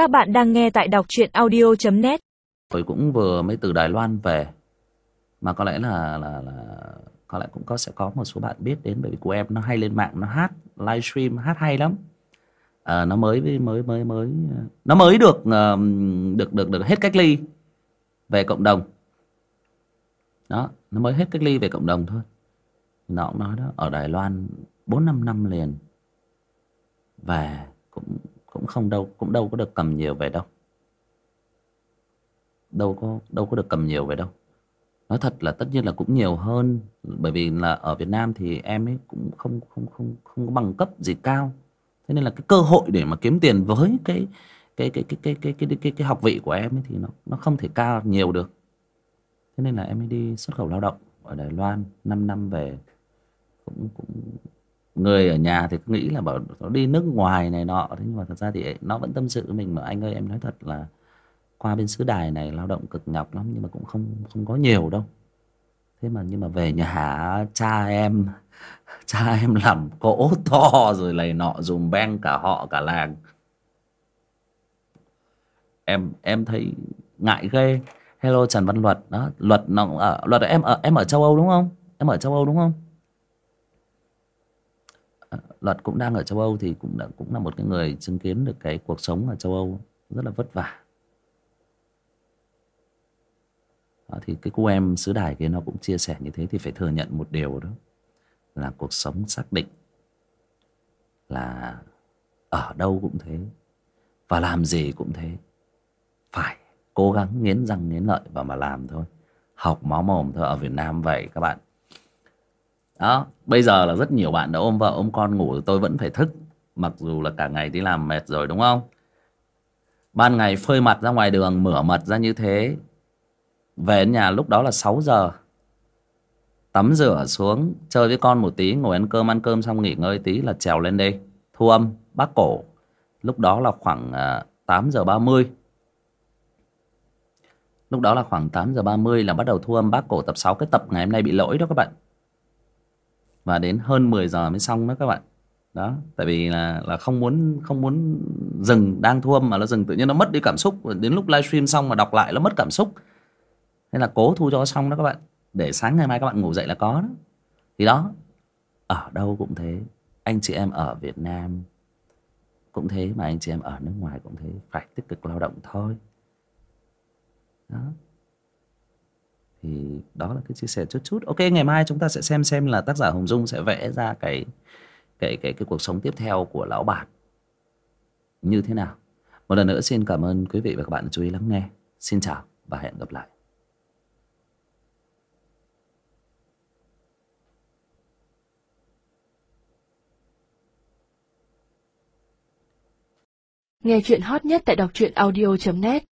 Các bạn đang nghe tại đọc truyện audio.net tôi cũng vừa mới từ Đài Loan về mà có lẽ là là là có lẽ cũng có sẽ có một số bạn biết đến bởi vì của em nó hay lên mạng nó hát livestream hát hay lắm. À, nó mới mới mới mới nó mới được được được được hết cách ly về cộng đồng. Đó nó mới hết cách ly về cộng đồng thôi. Nó cũng nói đó ở Đài Loan bốn năm năm liền về cũng không đâu cũng đâu có được cầm nhiều về đâu. Đâu có đâu có được cầm nhiều về đâu. Nói thật là tất nhiên là cũng nhiều hơn bởi vì là ở Việt Nam thì em ấy cũng không không không không có bằng cấp gì cao. Thế nên là cái cơ hội để mà kiếm tiền với cái cái cái cái cái cái cái cái, cái học vị của em ấy thì nó nó không thể cao nhiều được. Thế nên là em ấy đi xuất khẩu lao động ở Đài Loan 5 năm về cũng cũng người ở nhà thì cứ nghĩ là bảo nó đi nước ngoài này nọ. Thế nhưng mà thật ra thì nó vẫn tâm sự với mình mà anh ơi, em nói thật là qua bên xứ đài này lao động cực nhọc lắm nhưng mà cũng không không có nhiều đâu. Thế mà nhưng mà về nhà cha em cha em làm cỗ to rồi này nọ dùng beng cả họ, cả làng. Em em thấy ngại ghê. Hello trần văn luật, đó, luật nó ở, luật em ở em ở châu âu đúng không? Em ở châu âu đúng không? Luật cũng đang ở châu âu thì cũng đã, cũng là một cái người chứng kiến được cái cuộc sống ở châu âu rất là vất vả. Đó, thì cái cô em xứ đài kia nó cũng chia sẻ như thế thì phải thừa nhận một điều đó là cuộc sống xác định là ở đâu cũng thế và làm gì cũng thế. Phải cố gắng nghiến răng nghiến lợi và mà làm thôi. Học máu mồm thôi ở Việt Nam vậy các bạn đó, bây giờ là rất nhiều bạn đã ôm vợ, ôm con ngủ tôi vẫn phải thức, mặc dù là cả ngày đi làm mệt rồi, đúng không? Ban ngày phơi mặt ra ngoài đường, mửa mật ra như thế. Về đến nhà lúc đó là 6 giờ. Tắm rửa xuống, chơi với con một tí, ngồi ăn cơm ăn cơm xong nghỉ ngơi tí là trèo lên đây, thu âm, bác cổ. Lúc đó là khoảng à, tám 8 giờ 30 lúc đó là khoảng 8 giờ 30 là bắt đầu thu âm bác cổ tập 6 cái tập ngày hôm nay bị lỗi đó các bạn và đến hơn 10 giờ mới xong đó các bạn. Đó, tại vì là là không muốn không muốn dừng đang thu âm mà nó dừng tự nhiên nó mất đi cảm xúc. Đến lúc livestream xong mà đọc lại nó mất cảm xúc. Nên là cố thu cho xong đó các bạn. Để sáng ngày mai các bạn ngủ dậy là có đó. Thì đó, ở đâu cũng thế. Anh chị em ở Việt Nam cũng thế mà anh chị em ở nước ngoài cũng thế. Phải tích cực lao động thôi. Đó thì đó là cái chia sẻ chút chút. Ok, ngày mai chúng ta sẽ xem xem là tác giả hồng dung sẽ vẽ ra cái cái cái cái cuộc sống tiếp theo của lão bản như thế nào. Một lần nữa xin cảm ơn quý vị và các bạn chú ý lắng nghe. Xin chào và hẹn gặp lại. Nghe chuyện hot nhất tại đọc truyện audio.net